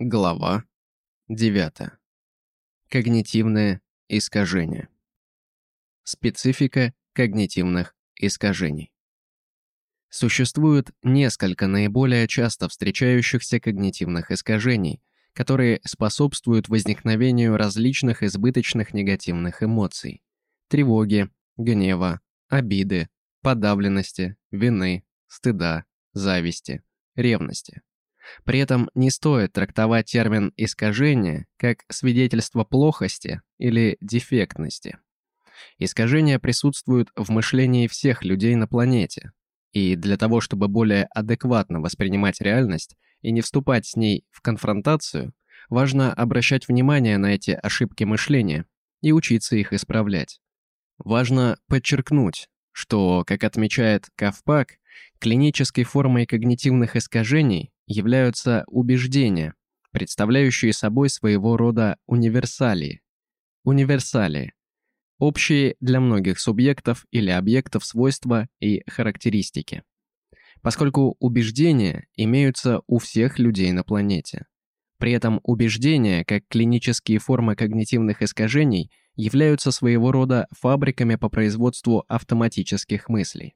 Глава 9. Когнитивное искажение. Специфика когнитивных искажений. Существует несколько наиболее часто встречающихся когнитивных искажений, которые способствуют возникновению различных избыточных негативных эмоций – тревоги, гнева, обиды, подавленности, вины, стыда, зависти, ревности. При этом не стоит трактовать термин «искажение» как свидетельство плохости или дефектности. Искажения присутствуют в мышлении всех людей на планете. И для того, чтобы более адекватно воспринимать реальность и не вступать с ней в конфронтацию, важно обращать внимание на эти ошибки мышления и учиться их исправлять. Важно подчеркнуть, что, как отмечает Кавпак, клинической формой когнитивных искажений являются убеждения, представляющие собой своего рода универсалии. Универсалии – общие для многих субъектов или объектов свойства и характеристики. Поскольку убеждения имеются у всех людей на планете. При этом убеждения, как клинические формы когнитивных искажений, являются своего рода фабриками по производству автоматических мыслей.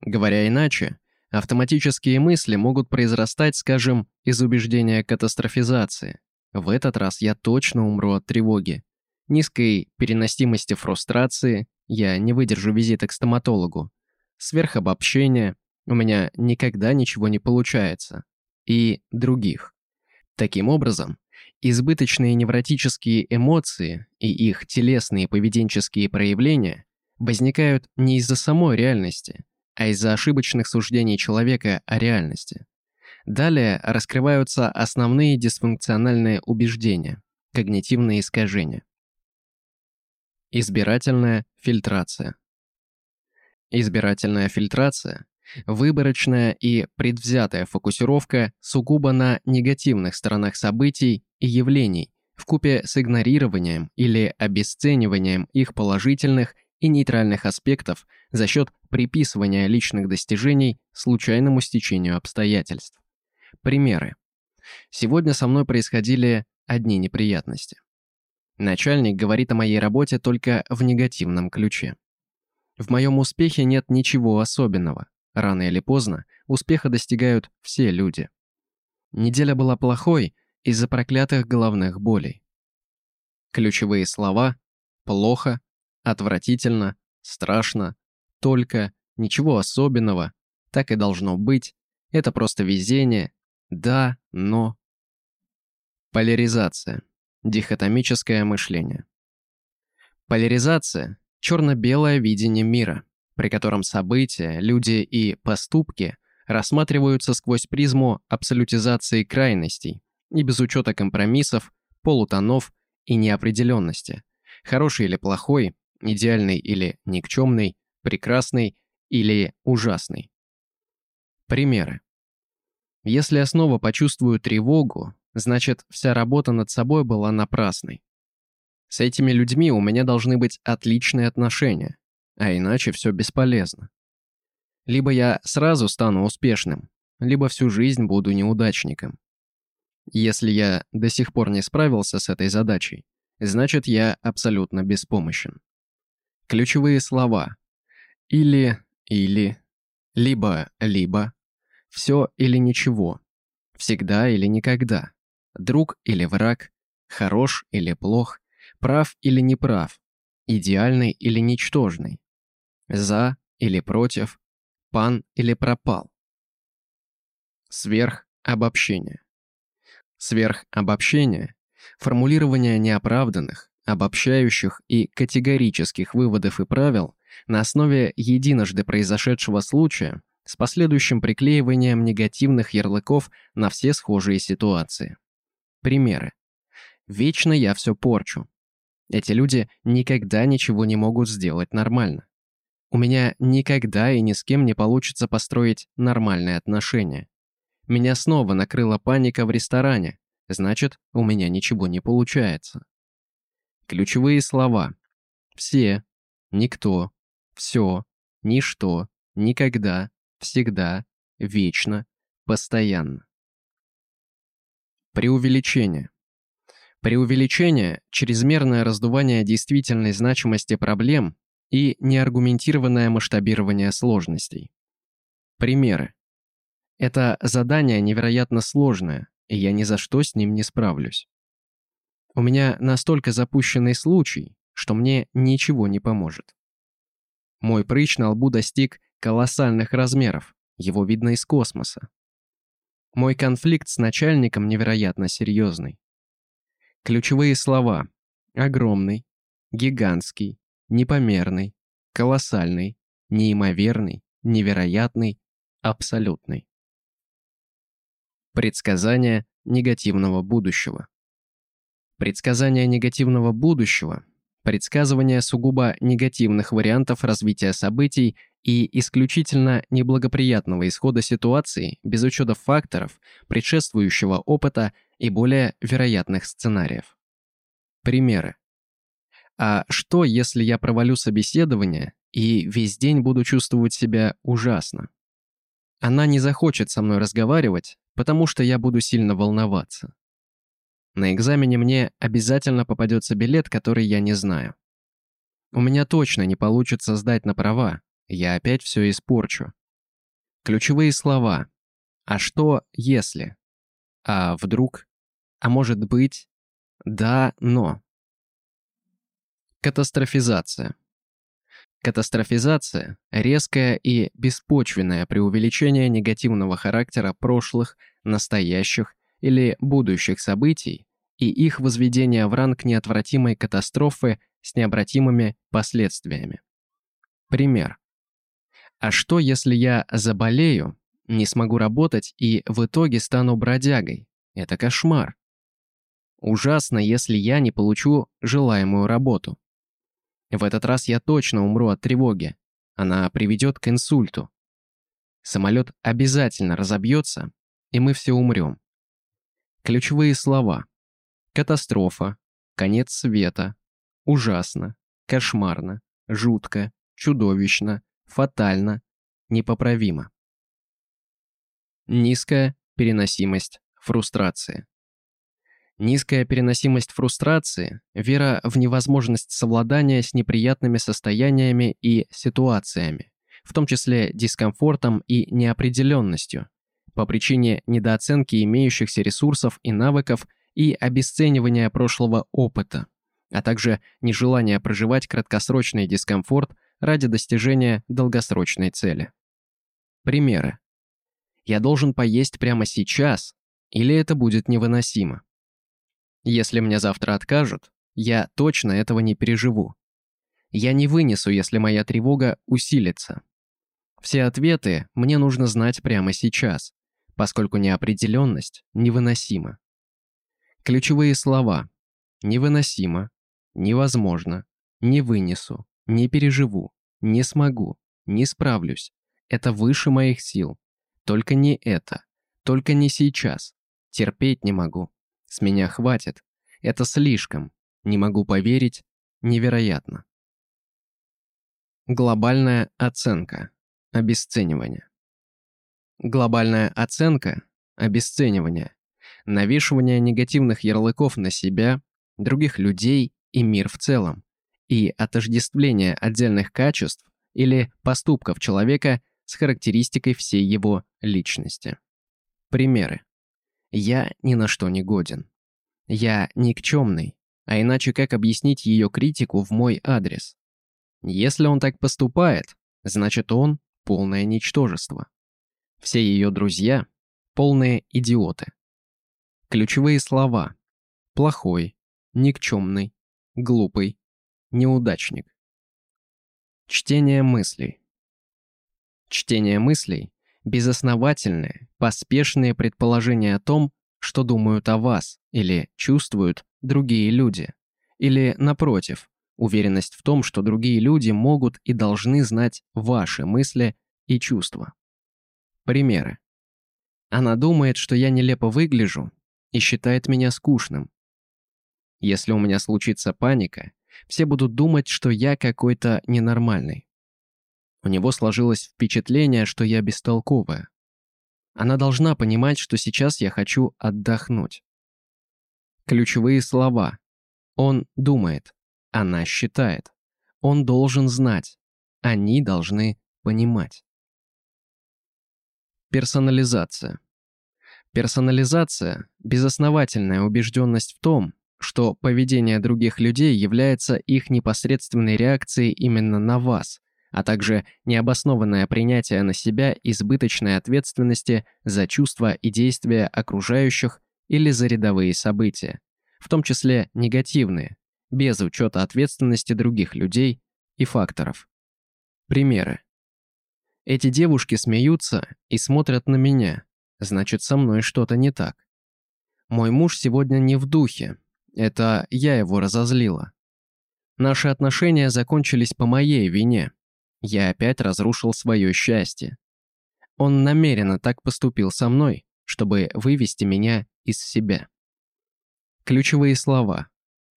Говоря иначе, Автоматические мысли могут произрастать, скажем, из убеждения катастрофизации. В этот раз я точно умру от тревоги. Низкой переносимости фрустрации, я не выдержу визита к стоматологу. Сверхобобщение, у меня никогда ничего не получается. И других. Таким образом, избыточные невротические эмоции и их телесные поведенческие проявления возникают не из-за самой реальности – а из-за ошибочных суждений человека о реальности. Далее раскрываются основные дисфункциональные убеждения, когнитивные искажения. Избирательная фильтрация. Избирательная фильтрация – выборочная и предвзятая фокусировка сугубо на негативных сторонах событий и явлений, вкупе с игнорированием или обесцениванием их положительных и нейтральных аспектов за счет приписывания личных достижений случайному стечению обстоятельств. Примеры. Сегодня со мной происходили одни неприятности. Начальник говорит о моей работе только в негативном ключе. В моем успехе нет ничего особенного. Рано или поздно успеха достигают все люди. Неделя была плохой из-за проклятых головных болей. Ключевые слова «плохо», Отвратительно, страшно, только, ничего особенного, так и должно быть, это просто везение, да, но... Поляризация. Дихотомическое мышление. Поляризация – черно-белое видение мира, при котором события, люди и поступки рассматриваются сквозь призму абсолютизации крайностей и без учета компромиссов, полутонов и неопределенности, хороший или плохой, идеальный или никчемный, прекрасный или ужасный. Примеры. Если я снова почувствую тревогу, значит, вся работа над собой была напрасной. С этими людьми у меня должны быть отличные отношения, а иначе все бесполезно. Либо я сразу стану успешным, либо всю жизнь буду неудачником. Если я до сих пор не справился с этой задачей, значит, я абсолютно беспомощен. Ключевые слова. Или, или, либо, либо, все или ничего, всегда или никогда, друг или враг, хорош или плох, прав или неправ, идеальный или ничтожный, за или против, пан или пропал. Сверхобобщение. Сверхобобщение – формулирование неоправданных, обобщающих и категорических выводов и правил на основе единожды произошедшего случая с последующим приклеиванием негативных ярлыков на все схожие ситуации. Примеры. Вечно я все порчу. Эти люди никогда ничего не могут сделать нормально. У меня никогда и ни с кем не получится построить нормальные отношения. Меня снова накрыла паника в ресторане, значит, у меня ничего не получается. Ключевые слова. Все, никто, все, ничто, никогда, всегда, вечно, постоянно. Преувеличение. Преувеличение – чрезмерное раздувание действительной значимости проблем и неаргументированное масштабирование сложностей. Примеры. Это задание невероятно сложное, и я ни за что с ним не справлюсь. У меня настолько запущенный случай, что мне ничего не поможет. Мой прыщ на лбу достиг колоссальных размеров, его видно из космоса. Мой конфликт с начальником невероятно серьезный. Ключевые слова «огромный», «гигантский», «непомерный», «колоссальный», «неимоверный», «невероятный», «абсолютный». Предсказание негативного будущего. Предсказание негативного будущего – предсказывание сугубо негативных вариантов развития событий и исключительно неблагоприятного исхода ситуации без учета факторов, предшествующего опыта и более вероятных сценариев. Примеры. А что, если я провалю собеседование и весь день буду чувствовать себя ужасно? Она не захочет со мной разговаривать, потому что я буду сильно волноваться. На экзамене мне обязательно попадется билет, который я не знаю. У меня точно не получится сдать на права, я опять все испорчу. Ключевые слова. А что, если? А вдруг? А может быть? Да, но. Катастрофизация. Катастрофизация – резкое и беспочвенное преувеличение негативного характера прошлых, настоящих или будущих событий и их возведение в ранг неотвратимой катастрофы с необратимыми последствиями. Пример. А что, если я заболею, не смогу работать и в итоге стану бродягой? Это кошмар. Ужасно, если я не получу желаемую работу. В этот раз я точно умру от тревоги. Она приведет к инсульту. Самолет обязательно разобьется, и мы все умрем. Ключевые слова. Катастрофа. Конец света. Ужасно. Кошмарно. Жутко. Чудовищно. Фатально. Непоправимо. Низкая переносимость фрустрации. Низкая переносимость фрустрации – вера в невозможность совладания с неприятными состояниями и ситуациями, в том числе дискомфортом и неопределенностью, по причине недооценки имеющихся ресурсов и навыков и обесценивания прошлого опыта, а также нежелания проживать краткосрочный дискомфорт ради достижения долгосрочной цели. Примеры. Я должен поесть прямо сейчас, или это будет невыносимо. Если мне завтра откажут, я точно этого не переживу. Я не вынесу, если моя тревога усилится. Все ответы мне нужно знать прямо сейчас, поскольку неопределенность невыносима. Ключевые слова «невыносимо», «невозможно», «не вынесу», «не переживу», «не смогу», «не справлюсь» — это выше моих сил. Только не это, только не сейчас. Терпеть не могу. С меня хватит. Это слишком. Не могу поверить. Невероятно. Глобальная оценка. Обесценивание. Глобальная оценка, обесценивание, навешивание негативных ярлыков на себя, других людей и мир в целом, и отождествление отдельных качеств или поступков человека с характеристикой всей его личности. Примеры. Я ни на что не годен. Я никчемный, а иначе как объяснить ее критику в мой адрес? Если он так поступает, значит он полное ничтожество. Все ее друзья – полные идиоты. Ключевые слова – плохой, никчемный, глупый, неудачник. Чтение мыслей. Чтение мыслей – безосновательные, поспешные предположения о том, что думают о вас или чувствуют другие люди. Или, напротив, уверенность в том, что другие люди могут и должны знать ваши мысли и чувства. Примеры. Она думает, что я нелепо выгляжу и считает меня скучным. Если у меня случится паника, все будут думать, что я какой-то ненормальный. У него сложилось впечатление, что я бестолковая. Она должна понимать, что сейчас я хочу отдохнуть. Ключевые слова. Он думает. Она считает. Он должен знать. Они должны понимать. Персонализация. Персонализация – безосновательная убежденность в том, что поведение других людей является их непосредственной реакцией именно на вас, а также необоснованное принятие на себя избыточной ответственности за чувства и действия окружающих или за рядовые события, в том числе негативные, без учета ответственности других людей и факторов. Примеры. Эти девушки смеются и смотрят на меня, значит, со мной что-то не так. Мой муж сегодня не в духе, это я его разозлила. Наши отношения закончились по моей вине. Я опять разрушил свое счастье. Он намеренно так поступил со мной, чтобы вывести меня из себя. Ключевые слова.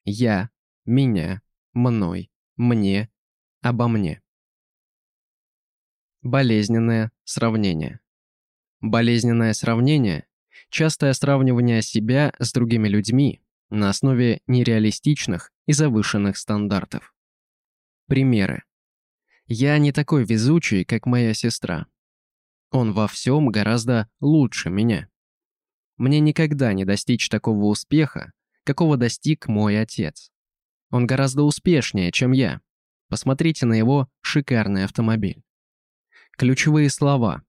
Я, меня, мной, мне, обо мне. Болезненное сравнение. Болезненное сравнение – частое сравнивание себя с другими людьми на основе нереалистичных и завышенных стандартов. Примеры. Я не такой везучий, как моя сестра. Он во всем гораздо лучше меня. Мне никогда не достичь такого успеха, какого достиг мой отец. Он гораздо успешнее, чем я. Посмотрите на его шикарный автомобиль. Ключевые слова.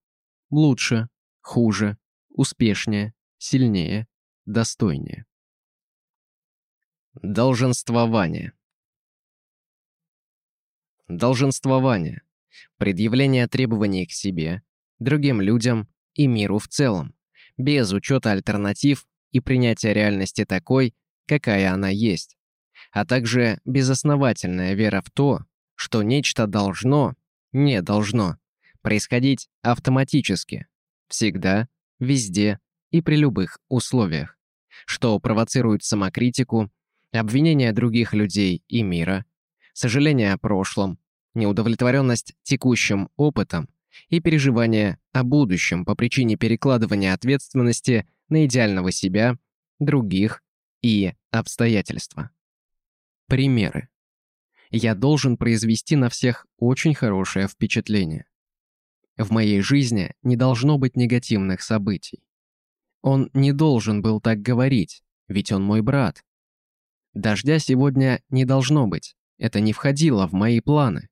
Лучше, хуже, успешнее, сильнее, достойнее. Долженствование. Долженствование. Предъявление требований к себе, другим людям и миру в целом, без учета альтернатив и принятия реальности такой, какая она есть, а также безосновательная вера в то, что нечто должно, не должно, происходить автоматически, всегда, везде и при любых условиях, что провоцирует самокритику, обвинения других людей и мира, сожаление о прошлом, неудовлетворенность текущим опытом и переживание о будущем по причине перекладывания ответственности на идеального себя, других и обстоятельства. Примеры. Я должен произвести на всех очень хорошее впечатление. В моей жизни не должно быть негативных событий. Он не должен был так говорить, ведь он мой брат. Дождя сегодня не должно быть, это не входило в мои планы.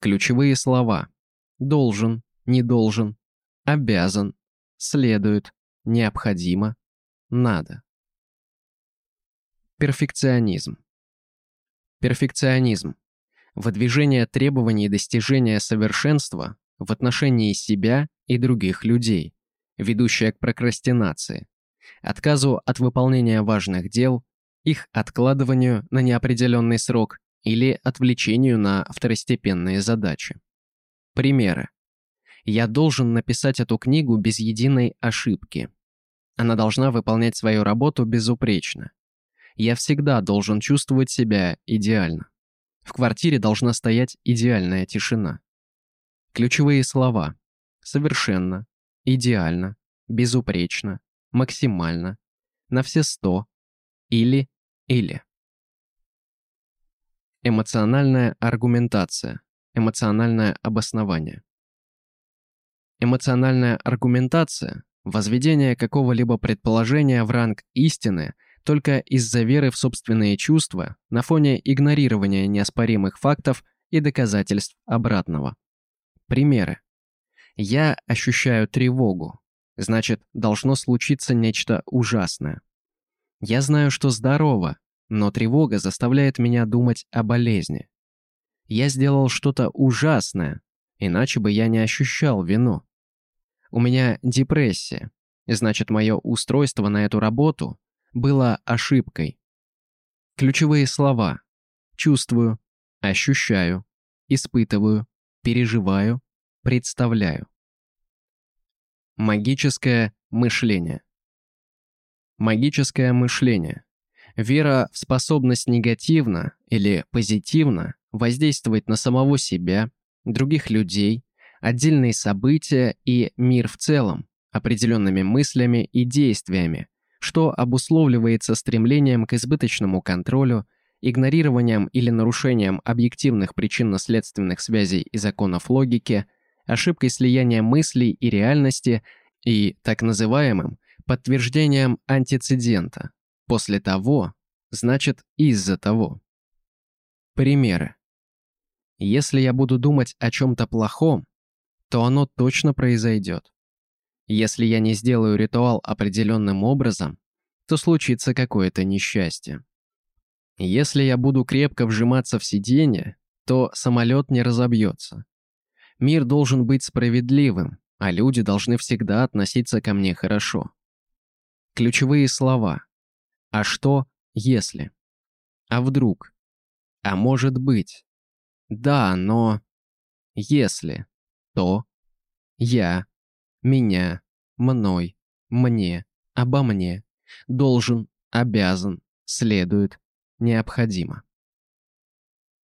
Ключевые слова «должен», «не должен», «обязан», «следует», «необходимо», «надо». Перфекционизм. Перфекционизм. Выдвижение требований достижения совершенства в отношении себя и других людей, ведущая к прокрастинации, отказу от выполнения важных дел, их откладыванию на неопределенный срок или отвлечению на второстепенные задачи. Примеры. Я должен написать эту книгу без единой ошибки. Она должна выполнять свою работу безупречно. Я всегда должен чувствовать себя идеально. В квартире должна стоять идеальная тишина. Ключевые слова. Совершенно, идеально, безупречно, максимально, на все сто, или, или. Эмоциональная аргументация, эмоциональное обоснование. Эмоциональная аргументация – возведение какого-либо предположения в ранг истины только из-за веры в собственные чувства на фоне игнорирования неоспоримых фактов и доказательств обратного. Примеры. Я ощущаю тревогу. Значит, должно случиться нечто ужасное. Я знаю, что здорово, но тревога заставляет меня думать о болезни. Я сделал что-то ужасное, иначе бы я не ощущал вину. У меня депрессия, значит, мое устройство на эту работу было ошибкой. Ключевые слова. Чувствую, ощущаю, испытываю, переживаю, представляю. Магическое мышление. Магическое мышление. Вера в способность негативно или позитивно воздействовать на самого себя, других людей, отдельные события и мир в целом, определенными мыслями и действиями, что обусловливается стремлением к избыточному контролю, игнорированием или нарушением объективных причинно-следственных связей и законов логики, ошибкой слияния мыслей и реальности и так называемым подтверждением антицидента. После того, значит из-за того. Примеры. Если я буду думать о чем-то плохом, то оно точно произойдет. Если я не сделаю ритуал определенным образом, то случится какое-то несчастье. Если я буду крепко вжиматься в сиденье, то самолет не разобьется. Мир должен быть справедливым, а люди должны всегда относиться ко мне хорошо. Ключевые слова. А что, если? А вдруг? А может быть? Да, но... Если, то... Я, меня, мной, мне, обо мне, должен, обязан, следует, необходимо.